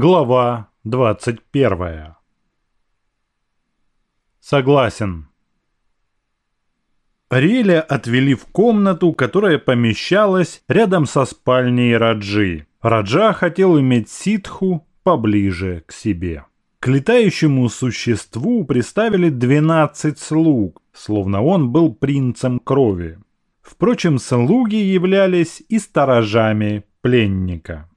Глава 21 Согласен. Ариэля отвели в комнату, которая помещалась рядом со спальней Раджи. Раджа хотел иметь ситху поближе к себе. К летающему существу приставили 12 слуг, словно он был принцем крови. Впрочем, слуги являлись и сторожами пленника.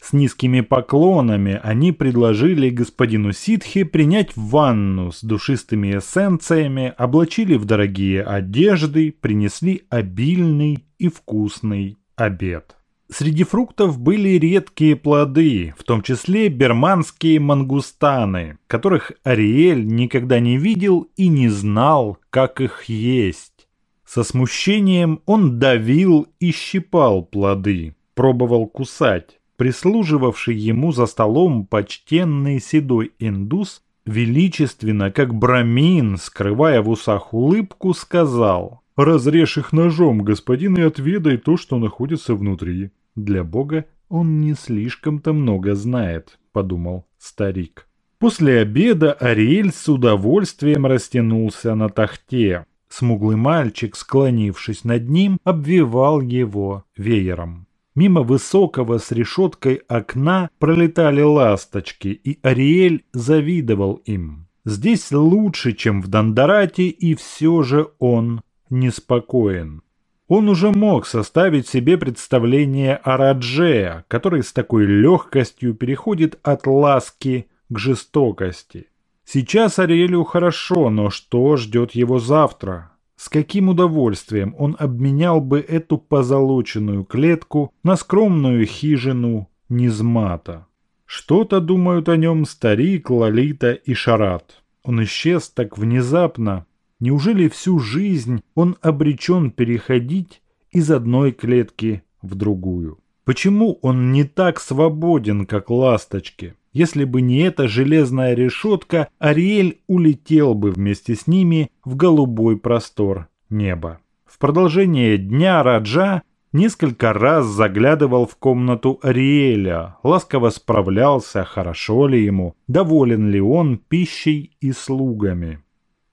С низкими поклонами они предложили господину Ситхе принять ванну с душистыми эссенциями, облачили в дорогие одежды, принесли обильный и вкусный обед. Среди фруктов были редкие плоды, в том числе берманские мангустаны, которых Ариэль никогда не видел и не знал, как их есть. Со смущением он давил и щипал плоды, пробовал кусать. Прислуживавший ему за столом почтенный седой индус величественно, как брамин, скрывая в усах улыбку, сказал «Разрежь их ножом, господин, и отведай то, что находится внутри». Для Бога он не слишком-то много знает, подумал старик. После обеда Ариэль с удовольствием растянулся на тахте. Смуглый мальчик, склонившись над ним, обвивал его веером. Мимо высокого с решеткой окна пролетали ласточки, и Ариэль завидовал им. Здесь лучше, чем в Дандарате, и все же он неспокоен. Он уже мог составить себе представление о Радже, который с такой легкостью переходит от ласки к жестокости. Сейчас Ариэлю хорошо, но что ждет его завтра? С каким удовольствием он обменял бы эту позолоченную клетку на скромную хижину Низмата? Что-то думают о нем старик, Лолита и Шарат. Он исчез так внезапно, Неужели всю жизнь он обречен переходить из одной клетки в другую? Почему он не так свободен, как ласточки? Если бы не эта железная решетка, Ариэль улетел бы вместе с ними в голубой простор неба. В продолжение дня Раджа несколько раз заглядывал в комнату Ариэля, ласково справлялся, хорошо ли ему, доволен ли он пищей и слугами.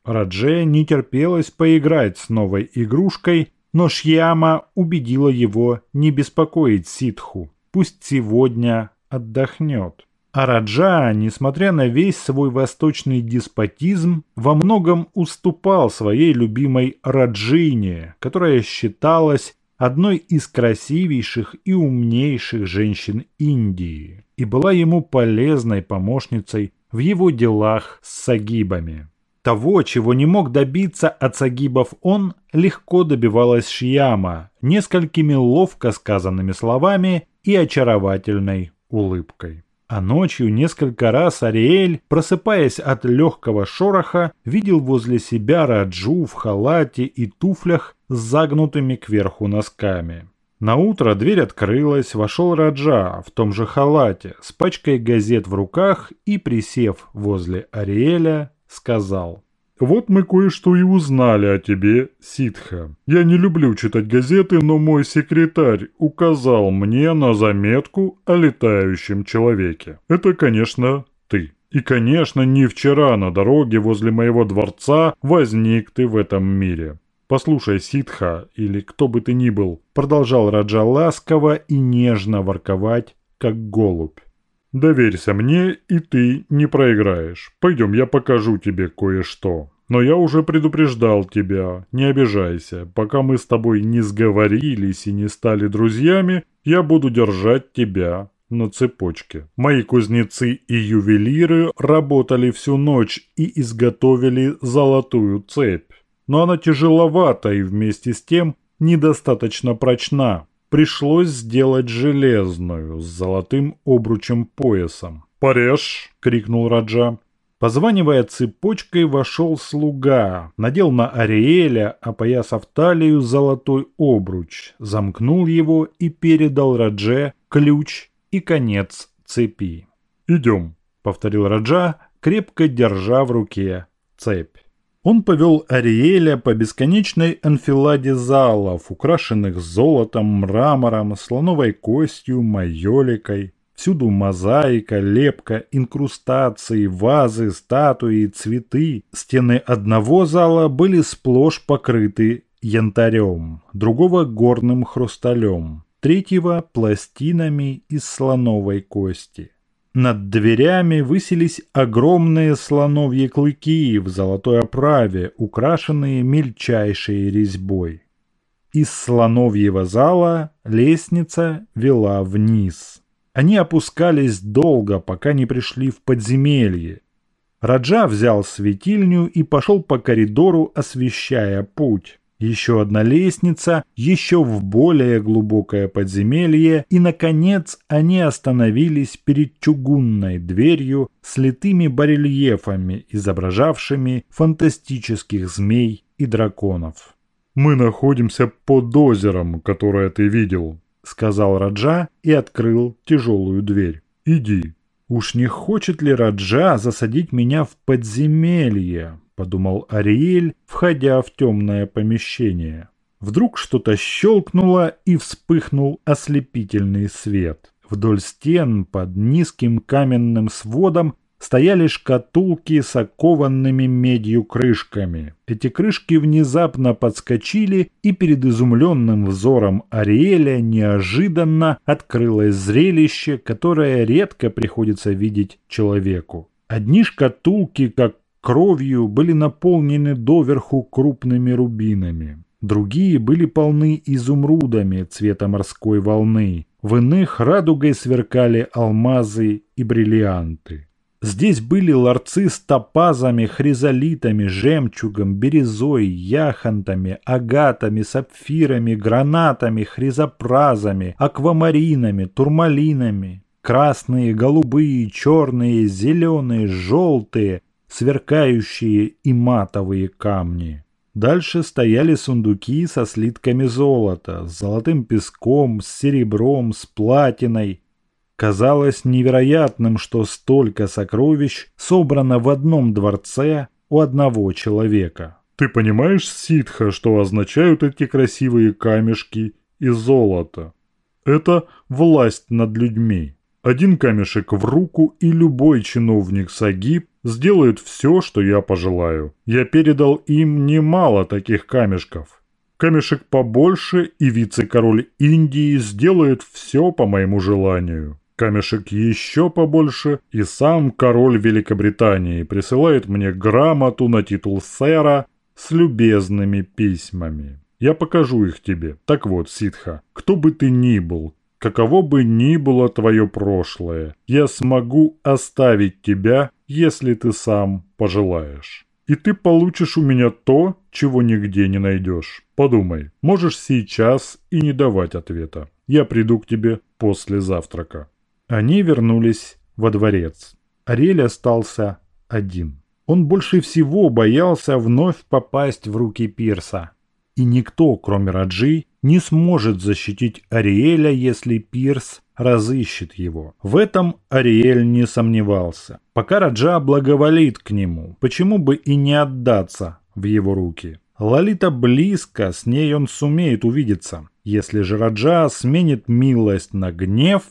Радже не терпелось поиграть с новой игрушкой, но Шьяма убедила его не беспокоить ситху. Пусть сегодня отдохнет. А Раджа, несмотря на весь свой восточный деспотизм, во многом уступал своей любимой Раджине, которая считалась одной из красивейших и умнейших женщин Индии и была ему полезной помощницей в его делах с сагибами. Того, чего не мог добиться от Сагибов он, легко добивалась Шьяма несколькими ловко сказанными словами и очаровательной улыбкой. А ночью несколько раз Ариэль, просыпаясь от легкого шороха, видел возле себя Раджу в халате и туфлях с загнутыми кверху носками. На утро дверь открылась, вошел Раджа в том же халате, с пачкой газет в руках и, присев возле Ариэля, сказал. «Вот мы кое-что и узнали о тебе, Ситха. Я не люблю читать газеты, но мой секретарь указал мне на заметку о летающем человеке. Это, конечно, ты. И, конечно, не вчера на дороге возле моего дворца возник ты в этом мире. «Послушай, ситха, или кто бы ты ни был», продолжал Раджа ласково и нежно ворковать, как голубь. Доверься мне, и ты не проиграешь. Пойдем, я покажу тебе кое-что. Но я уже предупреждал тебя, не обижайся. Пока мы с тобой не сговорились и не стали друзьями, я буду держать тебя на цепочке. Мои кузнецы и ювелиры работали всю ночь и изготовили золотую цепь. Но она тяжеловата и вместе с тем недостаточно прочна пришлось сделать железную с золотым обручем-поясом. «Порежь!» — крикнул Раджа. Позванивая цепочкой, вошел слуга, надел на Ариэля, опоясав талию золотой обруч, замкнул его и передал Радже ключ и конец цепи. «Идем», — повторил Раджа, крепко держа в руке цепь. Он повел Ариэля по бесконечной анфиладе залов, украшенных золотом, мрамором, слоновой костью, майоликой. Всюду мозаика, лепка, инкрустации, вазы, статуи, цветы. Стены одного зала были сплошь покрыты янтарем, другого горным хрусталем, третьего пластинами из слоновой кости. Над дверями высились огромные слоновьи клыки в золотой оправе, украшенные мельчайшей резьбой. Из слоновьего зала лестница вела вниз. Они опускались долго, пока не пришли в подземелье. Раджа взял светильню и пошел по коридору, освещая путь. Еще одна лестница, еще в более глубокое подземелье, и, наконец, они остановились перед чугунной дверью с литыми барельефами, изображавшими фантастических змей и драконов. «Мы находимся под озером, которое ты видел», — сказал Раджа и открыл тяжелую дверь. «Иди». «Уж не хочет ли Раджа засадить меня в подземелье?» – подумал Ариэль, входя в темное помещение. Вдруг что-то щелкнуло и вспыхнул ослепительный свет. Вдоль стен под низким каменным сводом стояли шкатулки с окованными медью крышками. Эти крышки внезапно подскочили, и перед изумленным взором Ариэля неожиданно открылось зрелище, которое редко приходится видеть человеку. Одни шкатулки, как кровью, были наполнены доверху крупными рубинами. Другие были полны изумрудами цвета морской волны. В иных радугой сверкали алмазы и бриллианты. Здесь были ларцы с топазами, хризолитами, жемчугом, бирюзой, яхонтами, агатами, сапфирами, гранатами, хризопразами, аквамаринами, турмалинами. Красные, голубые, черные, зеленые, желтые, сверкающие и матовые камни. Дальше стояли сундуки со слитками золота, с золотым песком, с серебром, с платиной – Казалось невероятным, что столько сокровищ собрано в одном дворце у одного человека. «Ты понимаешь, ситха, что означают эти красивые камешки и золото? Это власть над людьми. Один камешек в руку, и любой чиновник Сагиб сделает все, что я пожелаю. Я передал им немало таких камешков. Камешек побольше, и вице-король Индии сделает все по моему желанию. Камешек еще побольше, и сам король Великобритании присылает мне грамоту на титул сэра с любезными письмами. Я покажу их тебе. Так вот, ситха, кто бы ты ни был, каково бы ни было твое прошлое, я смогу оставить тебя, если ты сам пожелаешь. И ты получишь у меня то, чего нигде не найдешь. Подумай, можешь сейчас и не давать ответа. Я приду к тебе после завтрака. Они вернулись во дворец. Ариэль остался один. Он больше всего боялся вновь попасть в руки Пирса. И никто, кроме Раджи, не сможет защитить Ариэля, если Пирс разыщет его. В этом Ариэль не сомневался. Пока Раджа благоволит к нему, почему бы и не отдаться в его руки? Лолита близко, с ней он сумеет увидеться. Если же Раджа сменит милость на гнев,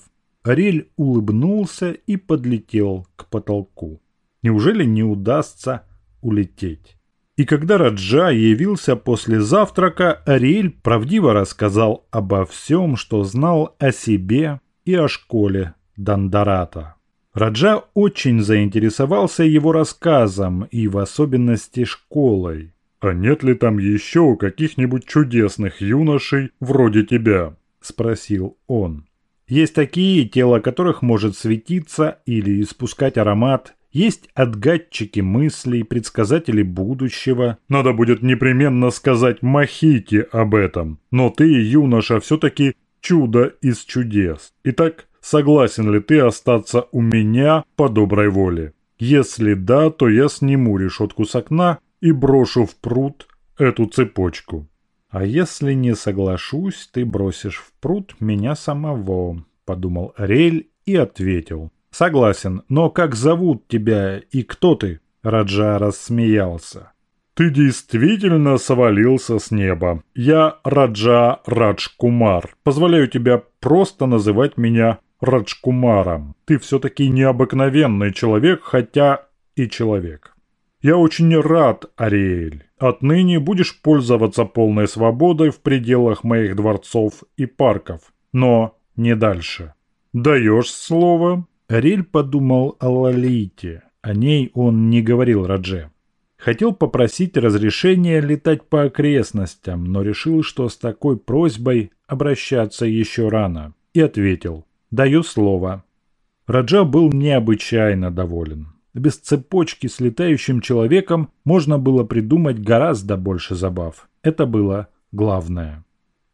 Ариэль улыбнулся и подлетел к потолку. Неужели не удастся улететь? И когда Раджа явился после завтрака, Ариэль правдиво рассказал обо всем, что знал о себе и о школе Дандарата. Раджа очень заинтересовался его рассказом и в особенности школой. «А нет ли там еще каких-нибудь чудесных юношей вроде тебя?» – спросил он. Есть такие, тело которых может светиться или испускать аромат. Есть отгадчики мыслей, предсказатели будущего. Надо будет непременно сказать Махите об этом. Но ты, юноша, все-таки чудо из чудес. Итак, согласен ли ты остаться у меня по доброй воле? Если да, то я сниму решетку с окна и брошу в пруд эту цепочку. «А если не соглашусь, ты бросишь в пруд меня самого», – подумал Ариэль и ответил. «Согласен, но как зовут тебя и кто ты?» Раджа рассмеялся. «Ты действительно свалился с неба. Я Раджа Радж Кумар. Позволяю тебе просто называть меня Раджкумаром. Ты все-таки необыкновенный человек, хотя и человек. Я очень рад, Ариэль. Отныне будешь пользоваться полной свободой в пределах моих дворцов и парков. Но не дальше. Даешь слово?» Ариэль подумал о Лалите. О ней он не говорил Радже. Хотел попросить разрешения летать по окрестностям, но решил, что с такой просьбой обращаться еще рано. И ответил «Даю слово». Раджа был необычайно доволен. Без цепочки с летающим человеком можно было придумать гораздо больше забав. Это было главное.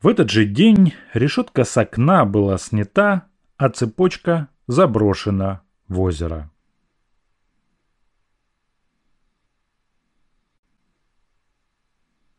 В этот же день решетка с окна была снята, а цепочка заброшена в озеро.